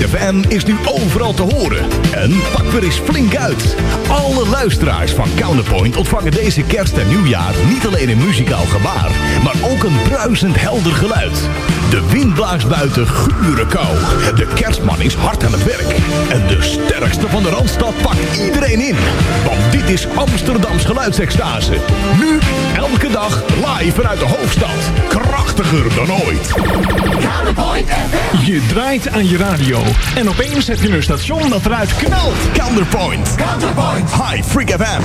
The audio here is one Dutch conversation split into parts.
Dance Radio Counterpoint FM is nu overal te horen. En pak weer eens flink uit. Alle luisteraars van Counterpoint ontvangen deze kerst en nieuwjaar niet alleen een muzikaal gebaar, maar ook een bruisend helder geluid. De wind blaast buiten gure kou. De kerstman is hard aan het werk. En de sterkste van de Randstad pakt iedereen in. Want dit is Amsterdams geluidsextase. Nu, elke dag, live vanuit de hoofdstad. Krachtiger dan ooit. Je draait aan je radio. En opeens heb je een station dat eruit knalt. Counterpoint. Counterpoint. Hi, Freak FM.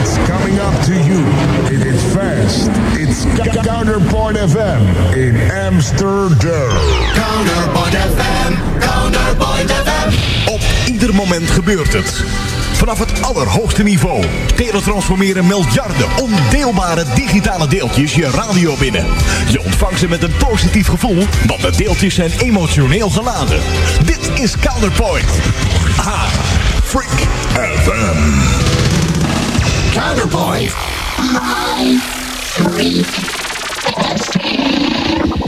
It's coming up to you. It is fast. It's Counterpoint FM in Amsterdam. Counterpoint FM. Counterpoint FM. Op ieder moment gebeurt het. Vanaf het allerhoogste niveau. Teletransformeren miljarden ondeelbare digitale deeltjes je radio binnen. Je ontvangt ze met een positief gevoel, want de deeltjes zijn emotioneel geladen. Dit is Counterpoint. Ah, Freak FM. Counterpoint. dan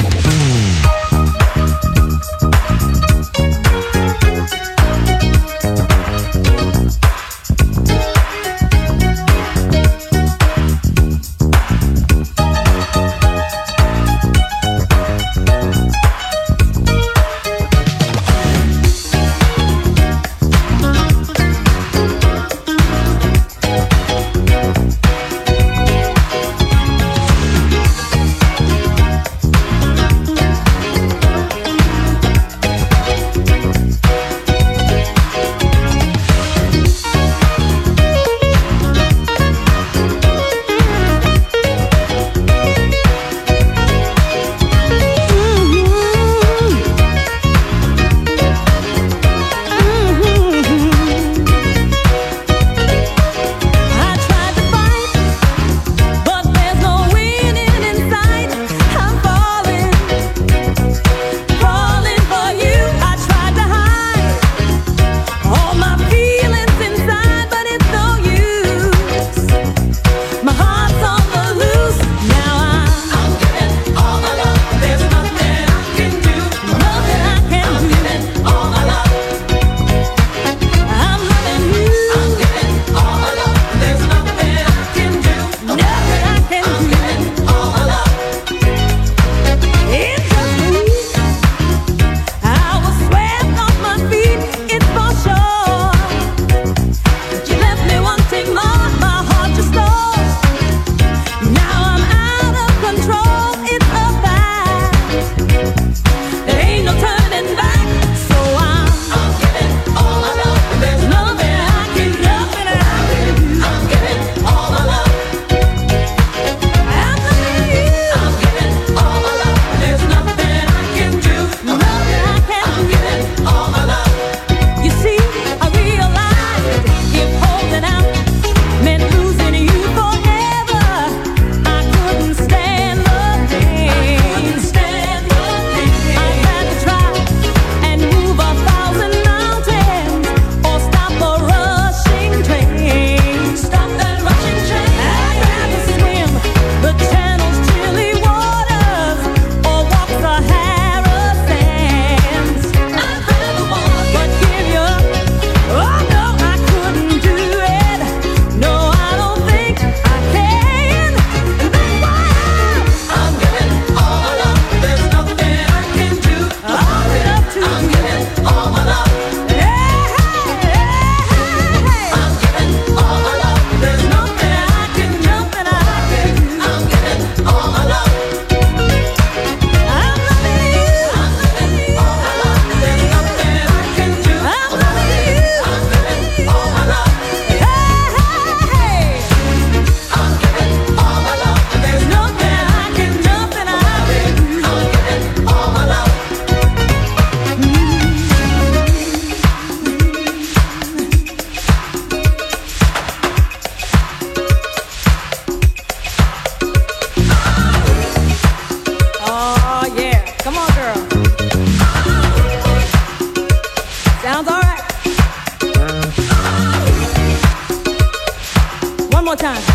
more time.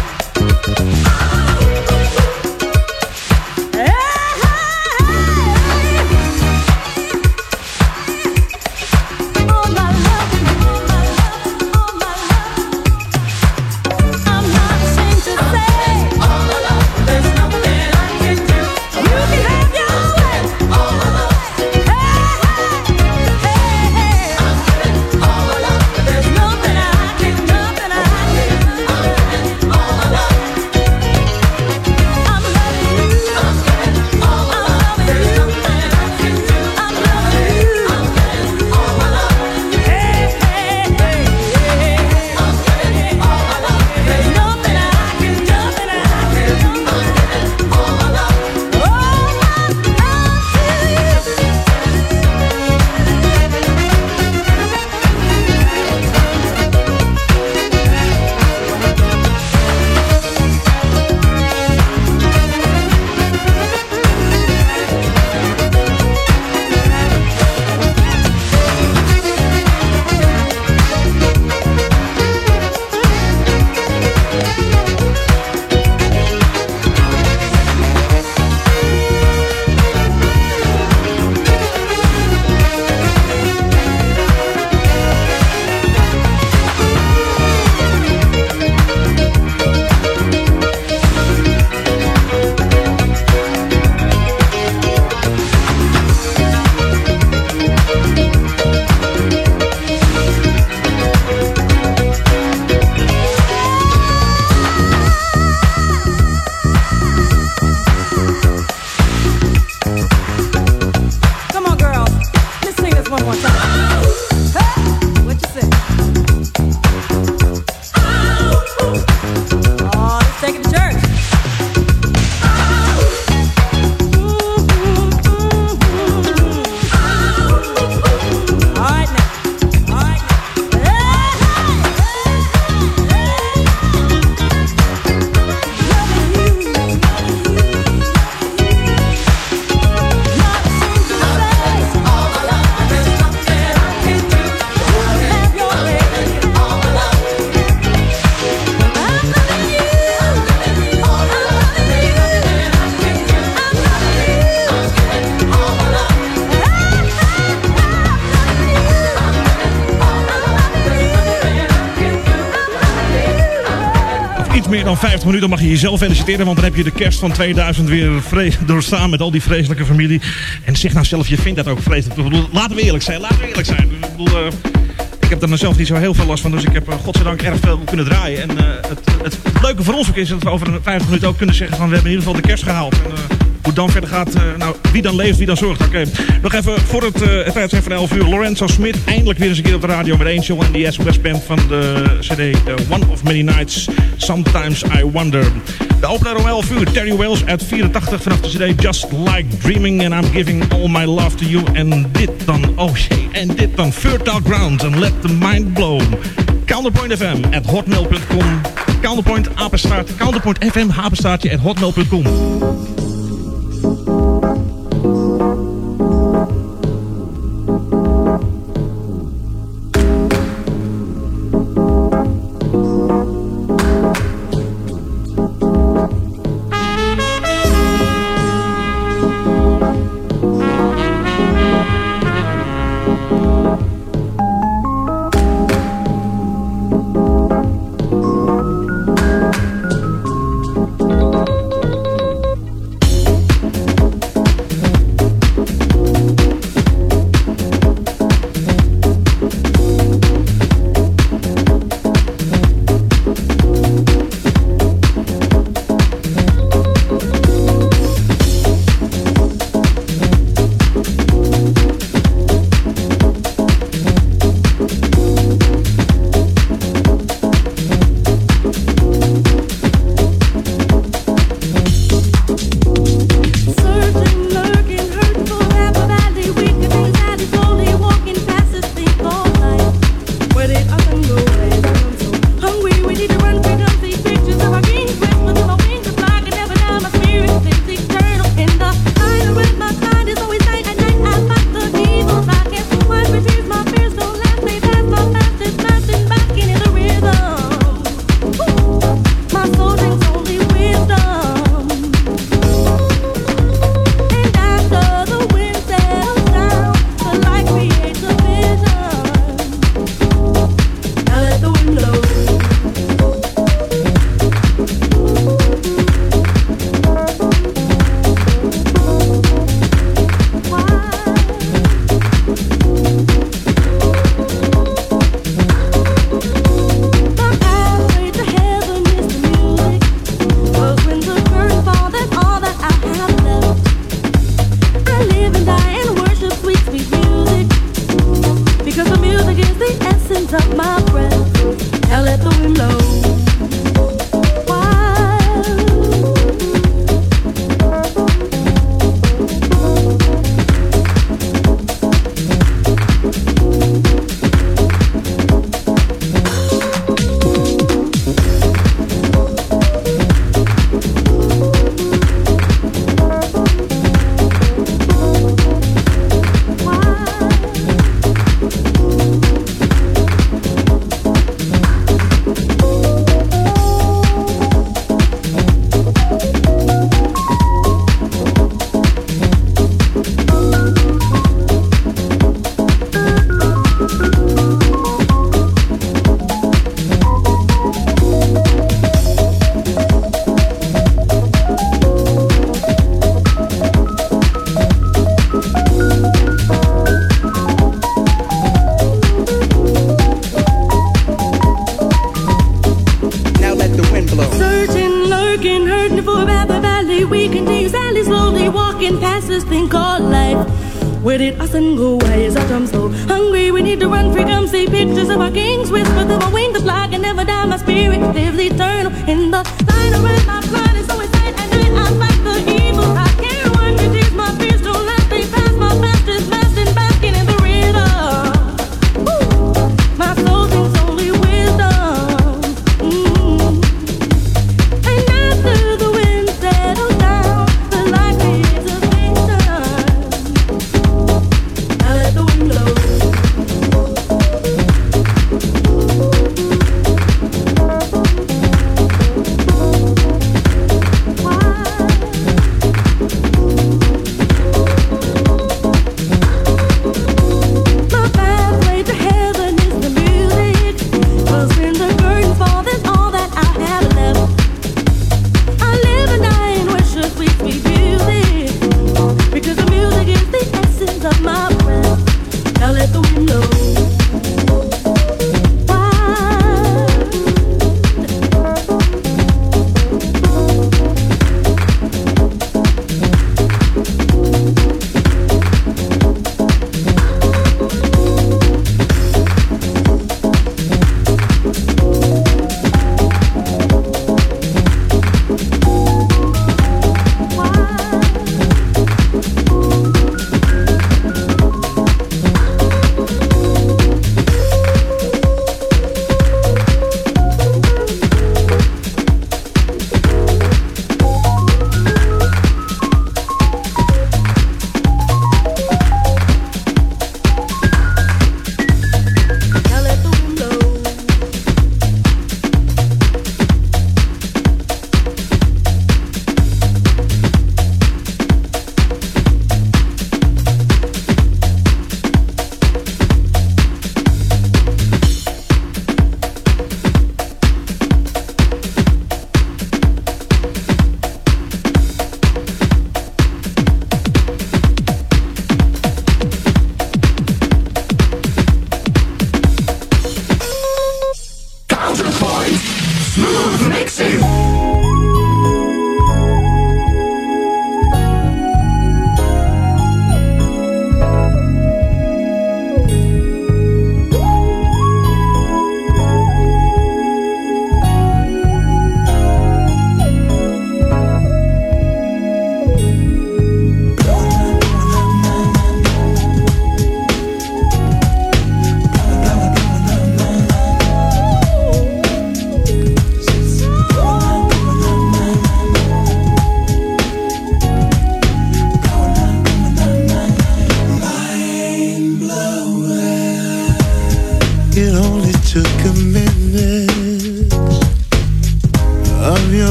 50 minuten mag je jezelf feliciteren. Want dan heb je de kerst van 2000 weer doorstaan met al die vreselijke familie. En zeg nou zelf, je vindt dat ook vreselijk. Laten we eerlijk zijn, laten we eerlijk zijn. Ik bedoel, uh, ik heb er zelf niet zo heel veel last van. Dus ik heb uh, godzijdank erg veel kunnen draaien. En uh, het, het, leuke voor ons ook is dat we over een 50 minuten ook kunnen zeggen van we hebben in ieder geval de kerst gehaald. En, hoe dan verder gaat, uh, nou, wie dan leeft, wie dan zorgt. Oké, nog even voor het, uh, het tijd van 11 uur. Lorenzo Smit, eindelijk weer eens een keer op de radio met Angel en de S West Band van de CD uh, One of Many Nights. Sometimes I Wonder. De opener om 11 uur, Terry Wells uit 84 vanaf de CD Just Like Dreaming and I'm Giving All My Love to You. En dit dan, oh jee, en dit dan Fertile Ground and Let the Mind Blow. Counterpoint FM at hotmail.com. Counterpoint apenstaart, Counterpoint FM apenstaartje at hotmail.com.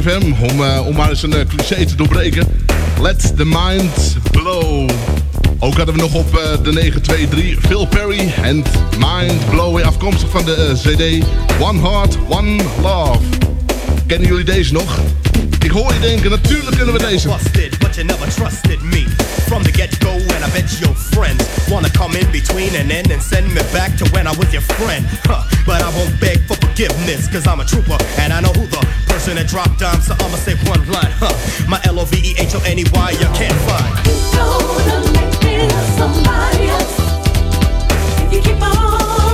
Om, uh, om maar eens een uh, cliché te doorbreken. Let the mind blow. Ook hadden we nog op uh, de 923 Phil Perry en Mind Blowing. Afkomstig van de CD One Heart, One Love. Kennen jullie deze nog? Ik hoor je denken, natuurlijk kunnen we deze. But you never trusted me. From the get-go and I bet your friends Wanna come in between and end and send me back to when I was your friend. But I won't beg for forgiveness Cause I'm a trooper and I know who the person that dropped down, so I'ma say one line, huh? My L-O-V-E-H-O-N-E-Y, you can't find. Gonna make me love somebody else. If you keep on.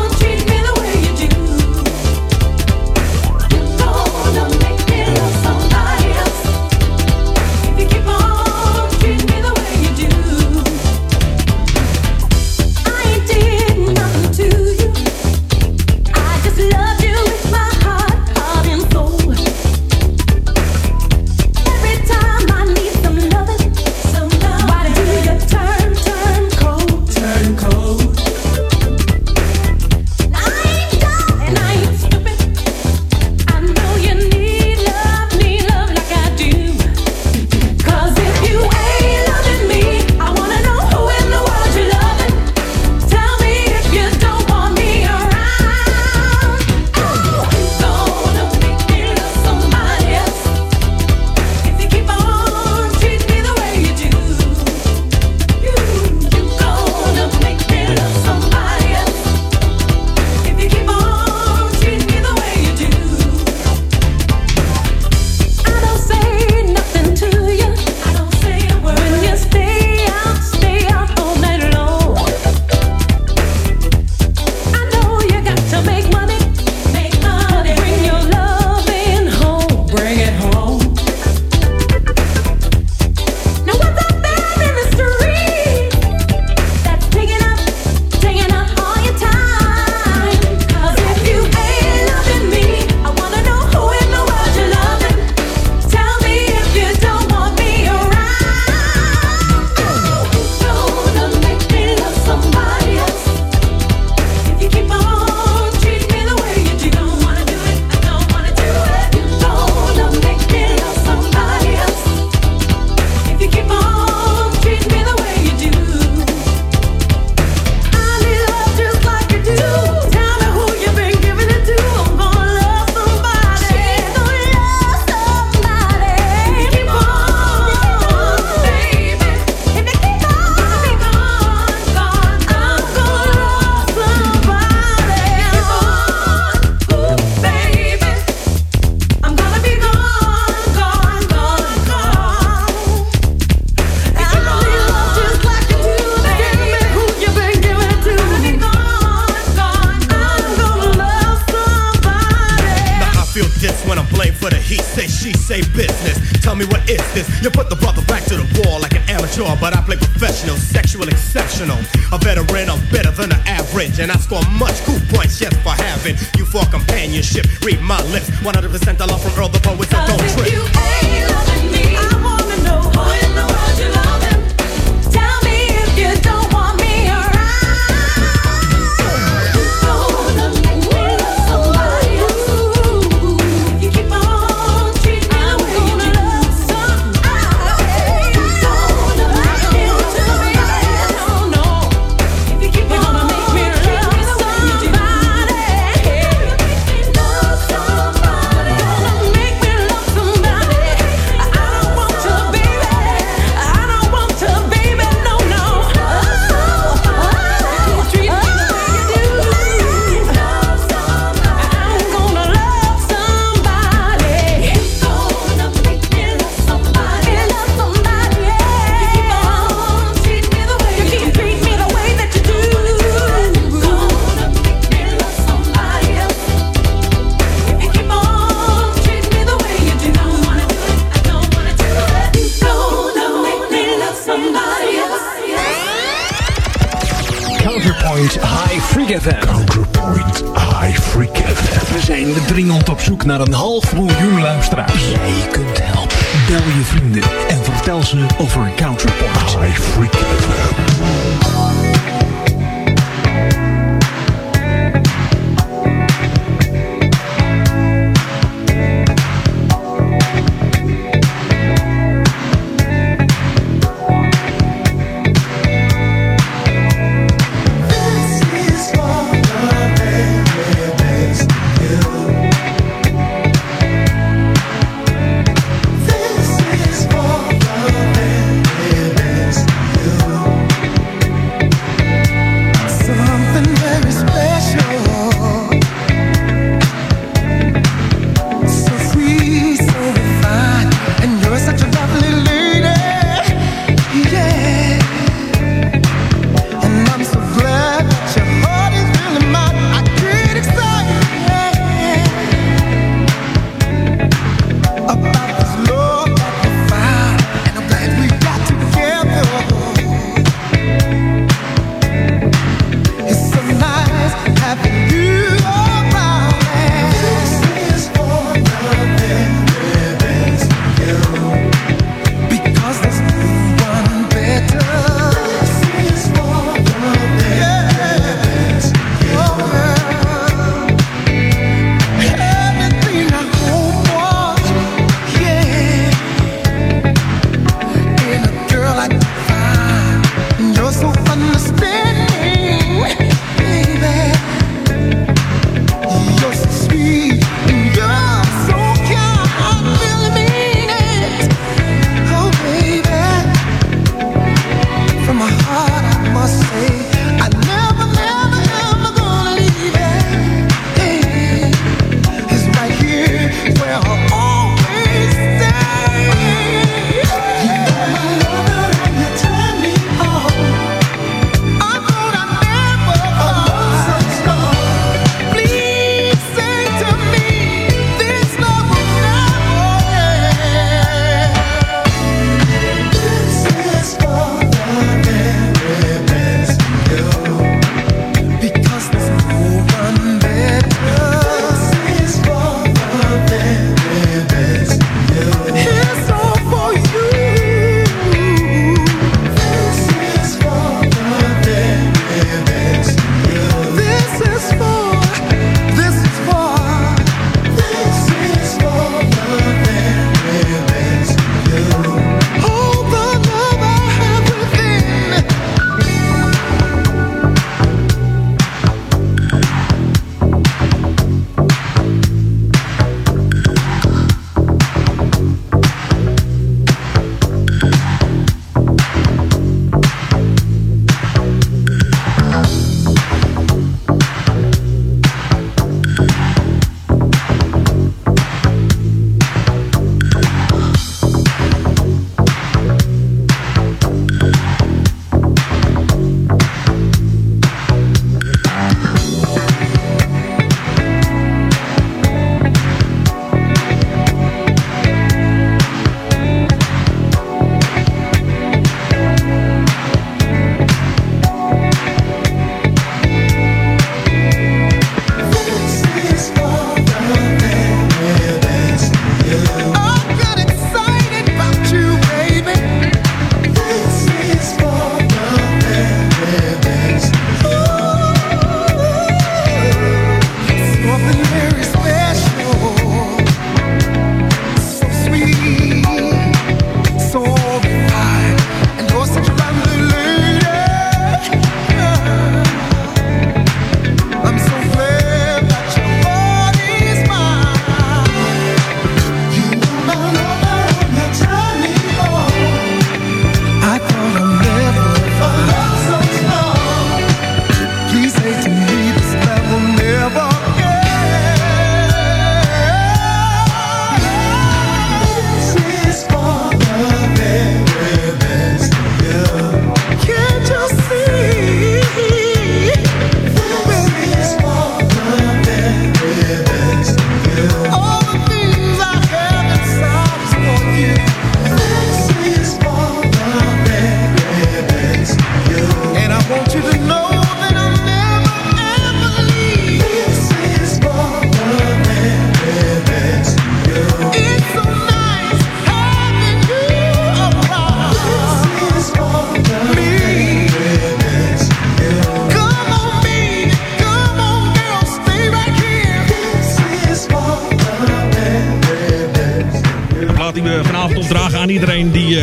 Me what is this? You put the brother back to the wall like an amateur, but I play professional, sexual, exceptional. A veteran, I'm better than the average, and I score much cool points just for having you for companionship. Read my lips, 100% I love from Earl the poet, so don't trip. Freak FM. Counterpoint High Freak FM. We zijn dringend op zoek naar een half miljoen luisteraars. Jij kunt helpen. Bel je vrienden en vertel ze over Counterpoint. High Freak FM.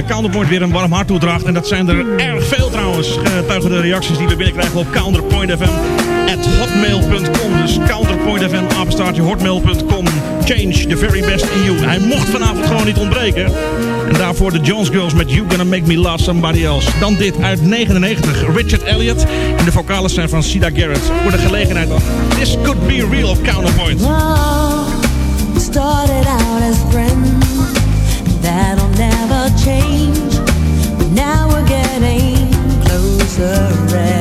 Eh, Counterpoint weer een warm hart toedraagt. En dat zijn er erg veel trouwens. Eh, Getuigen de reacties die we binnenkrijgen op counterpointfm@hotmail.com. Dus counterpointfm, apenstaartje hotmail.com. Change the very best in you. Hij mocht vanavond gewoon niet ontbreken. En daarvoor de Jones Girls met You Gonna Make Me Love Somebody Else. Dan dit uit 99, Richard Elliot. En de vocalen zijn van Sida Garrett. Voor de gelegenheid dan. This could be real of Counterpoint. Love started out as surrender.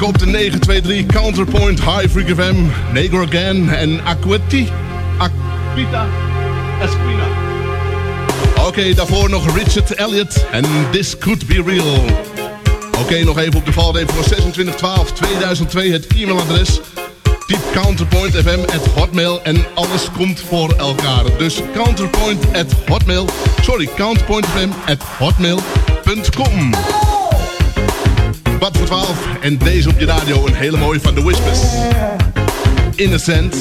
Koop de 923 Counterpoint High Freak FM, Negro Again en Aquetti. Aquita Esquina. Oké, daarvoor nog Richard Elliot en This Could Be Real. Oké, nog even op de valde voor 2612 2002 het e-mailadres. Typ Counterpoint FM at Hotmail en alles komt voor elkaar. Dus Counterpoint at Hotmail, sorry, Counterpoint FM at Hotmail.com kwart voor twaalf. En deze op je radio, een hele mooie van The Whispers. Innocent.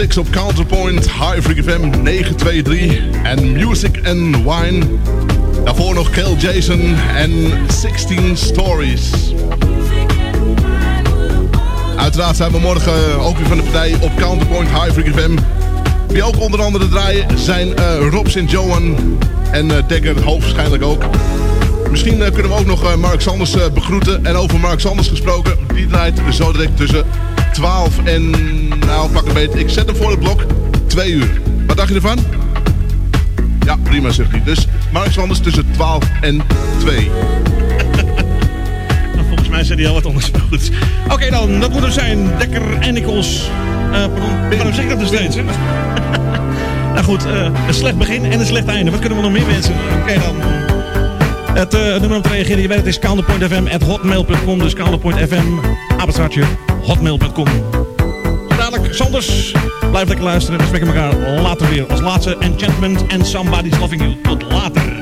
6 op Counterpoint, High Freak FM 923 en Music and Wine. Daarvoor nog Kel Jason en 16 Stories. Uiteraard zijn we morgen ook weer van de partij op Counterpoint High Freak FM. Wie ook onder andere draaien zijn eh, Rob St. Johan en uh, Dekker hoogstwaarschijnlijk ook. Misschien eh, kunnen we ook nog Mark Sanders begroeten. En over Mark Sanders gesproken, die draait zo direct tussen 12 en... Een. Ik zet hem voor het blok. 2 uur. Wat dacht je ervan? Ja, prima, zegt hij. Dus Mark Sanders tussen 12 en 2. Nou, volgens mij zijn die al wat anders. Oké dan, dat moet er zijn. Dekker en Nichols. Uh, pardon, waarom zeg ik dat dus steeds? nou goed, eh, een slecht begin en een slecht einde. Wat kunnen we nog meer wensen? Oké dan. Het uh, nummer om te reageren, je weet het is counterpointfm at hotmail.com. Dus counterpointfm, apenstraatje, hotmail.com. Sanders, blijf lekker luisteren. We spreken elkaar later weer. Als laatste Enchantment and Somebody's Loving You. Tot later.